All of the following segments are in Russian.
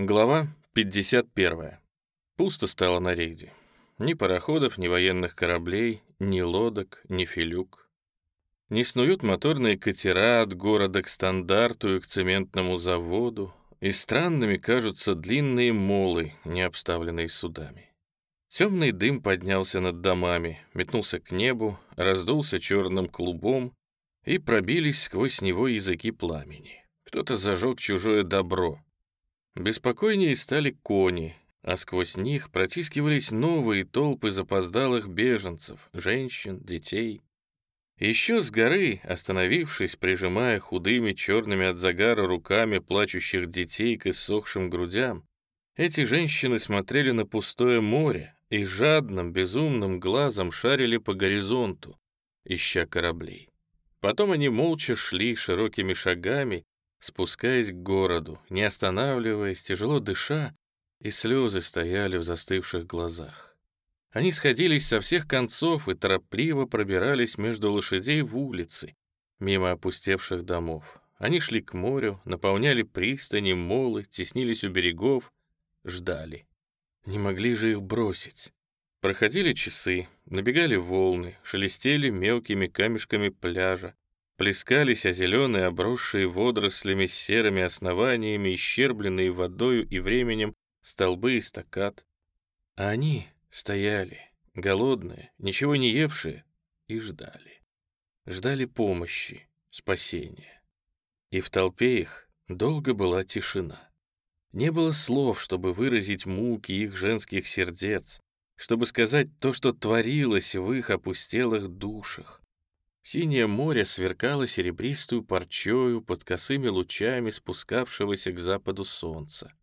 Глава 51. Пусто стало на рейде. Ни пароходов, ни военных кораблей, ни лодок, ни филюк. Не снуют моторные катера от города к стандарту и к цементному заводу, и странными кажутся длинные молы, не обставленные судами. Темный дым поднялся над домами, метнулся к небу, раздулся черным клубом, и пробились сквозь него языки пламени. Кто-то зажег чужое добро — Беспокойнее стали кони, а сквозь них протискивались новые толпы запоздалых беженцев, женщин, детей. Еще с горы, остановившись, прижимая худыми черными от загара руками плачущих детей к иссохшим грудям, эти женщины смотрели на пустое море и жадным, безумным глазом шарили по горизонту, ища кораблей. Потом они молча шли широкими шагами, спускаясь к городу, не останавливаясь, тяжело дыша, и слезы стояли в застывших глазах. Они сходились со всех концов и торопливо пробирались между лошадей в улицы, мимо опустевших домов. Они шли к морю, наполняли пристани, молы, теснились у берегов, ждали. Не могли же их бросить. Проходили часы, набегали волны, шелестели мелкими камешками пляжа, Плескались о зеленые, обросшие водорослями с серыми основаниями, исчербленные водою и временем столбы и стакат. А они стояли, голодные, ничего не евшие, и ждали. Ждали помощи, спасения. И в толпе их долго была тишина. Не было слов, чтобы выразить муки их женских сердец, чтобы сказать то, что творилось в их опустелых душах. Синее море сверкало серебристую парчою под косыми лучами спускавшегося к западу солнца.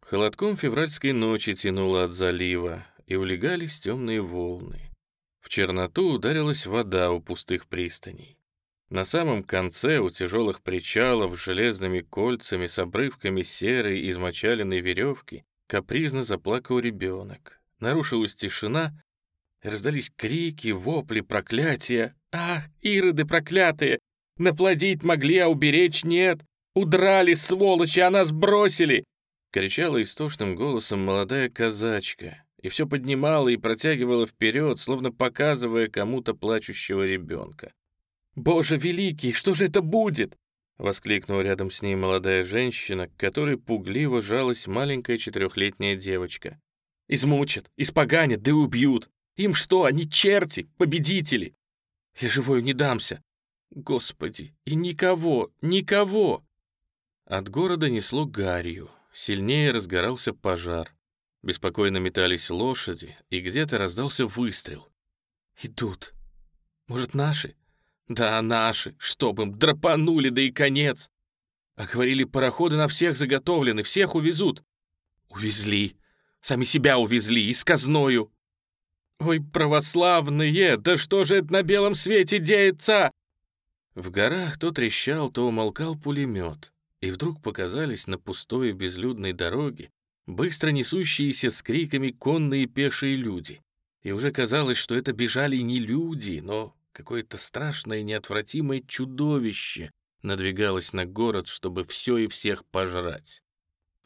Холодком февральской ночи тянуло от залива, и улегались темные волны. В черноту ударилась вода у пустых пристаней. На самом конце у тяжелых причалов с железными кольцами с обрывками серой измочаленной веревки капризно заплакал ребенок. Нарушилась тишина, раздались крики, вопли, проклятия. «Ах, ироды проклятые! Наплодить могли, а уберечь нет! Удрали, сволочи, а нас бросили!» Кричала истошным голосом молодая казачка, и все поднимала и протягивала вперед, словно показывая кому-то плачущего ребенка. «Боже великий, что же это будет?» — воскликнула рядом с ней молодая женщина, к которой пугливо жалась маленькая четырехлетняя девочка. «Измучат, испоганят, да и убьют! Им что, они черти, победители? Я живою не дамся. Господи, и никого, никого!» От города несло гарью, сильнее разгорался пожар. Беспокойно метались лошади, и где-то раздался выстрел. «Идут. Может, наши?» «Да, наши, чтоб им драпанули, да и конец!» А говорили, пароходы на всех заготовлены, всех увезут. Увезли. Сами себя увезли, и сказною. «Ой, православные, да что же это на белом свете деется?» В горах то трещал, то умолкал пулемет, и вдруг показались на пустой безлюдной дороге быстро несущиеся с криками конные пешие люди. И уже казалось, что это бежали не люди, но какое-то страшное неотвратимое чудовище надвигалось на город, чтобы все и всех пожрать.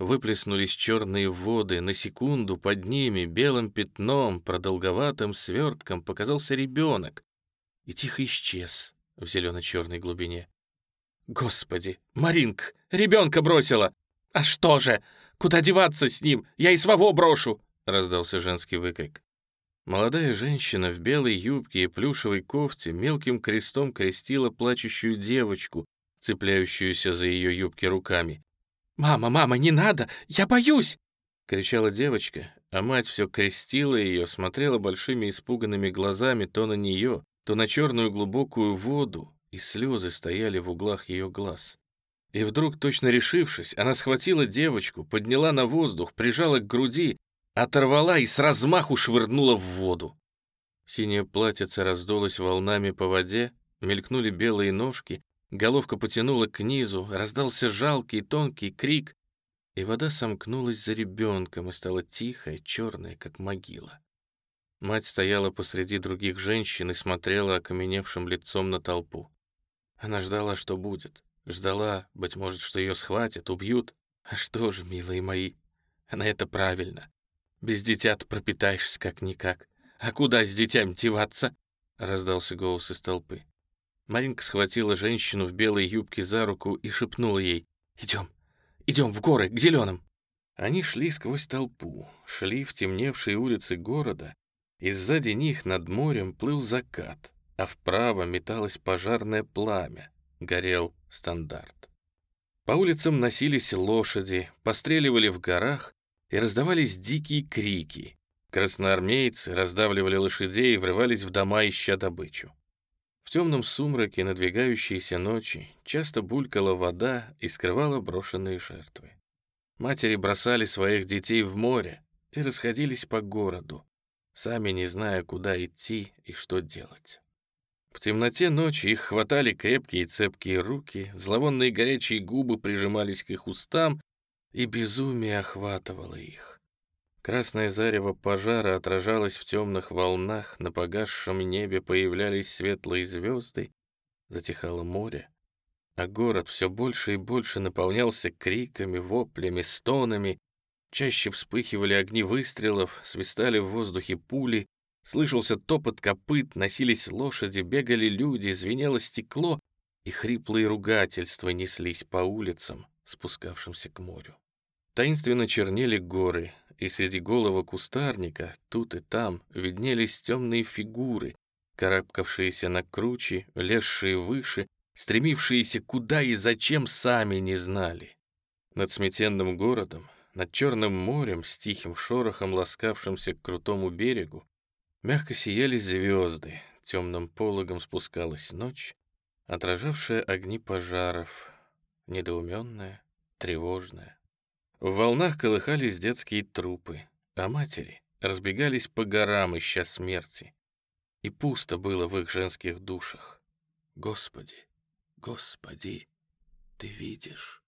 Выплеснулись черные воды, на секунду под ними белым пятном, продолговатым свертком показался ребенок и тихо исчез в зелено-черной глубине. «Господи, Маринк, ребенка бросила! А что же? Куда деваться с ним? Я и своего брошу!» — раздался женский выкрик. Молодая женщина в белой юбке и плюшевой кофте мелким крестом крестила плачущую девочку, цепляющуюся за ее юбки руками. «Мама, мама, не надо! Я боюсь!» — кричала девочка, а мать все крестила ее, смотрела большими испуганными глазами то на нее, то на черную глубокую воду, и слезы стояли в углах ее глаз. И вдруг, точно решившись, она схватила девочку, подняла на воздух, прижала к груди, оторвала и с размаху швырнула в воду. Синее платьице раздулось волнами по воде, мелькнули белые ножки, Головка потянула к низу, раздался жалкий тонкий крик, и вода сомкнулась за ребенком и стала тихая, черная, как могила. Мать стояла посреди других женщин и смотрела окаменевшим лицом на толпу. Она ждала, что будет. Ждала, быть может, что ее схватят, убьют. А что же, милые мои, Она это правильно. Без дитя-то пропитаешься как-никак. А куда с детьми деваться?» — раздался голос из толпы. Маринка схватила женщину в белой юбке за руку и шепнула ей «Идем, идем в горы, к зеленым». Они шли сквозь толпу, шли в темневшие улицы города, и сзади них над морем плыл закат, а вправо металось пожарное пламя, горел стандарт. По улицам носились лошади, постреливали в горах, и раздавались дикие крики. Красноармейцы раздавливали лошадей и врывались в дома, ища добычу. В темном сумраке надвигающейся ночи часто булькала вода и скрывала брошенные жертвы. Матери бросали своих детей в море и расходились по городу, сами не зная, куда идти и что делать. В темноте ночи их хватали крепкие и цепкие руки, зловонные горячие губы прижимались к их устам, и безумие охватывало их. Красное зарево пожара отражалось в темных волнах, на погасшем небе появлялись светлые звезды, затихало море, а город все больше и больше наполнялся криками, воплями, стонами, чаще вспыхивали огни выстрелов, свистали в воздухе пули, слышался топот копыт, носились лошади, бегали люди, звенело стекло, и хриплые ругательства неслись по улицам, спускавшимся к морю. Таинственно чернели горы, и среди голого кустарника тут и там виднелись темные фигуры, карабкавшиеся на кручи, лезшие выше, стремившиеся куда и зачем сами не знали. Над сметенным городом, над Черным морем с тихим шорохом, ласкавшимся к крутому берегу, мягко сияли звезды, темным пологом спускалась ночь, отражавшая огни пожаров, недоуменная, тревожная. В волнах колыхались детские трупы, а матери разбегались по горам, ища смерти. И пусто было в их женских душах. Господи, Господи, Ты видишь?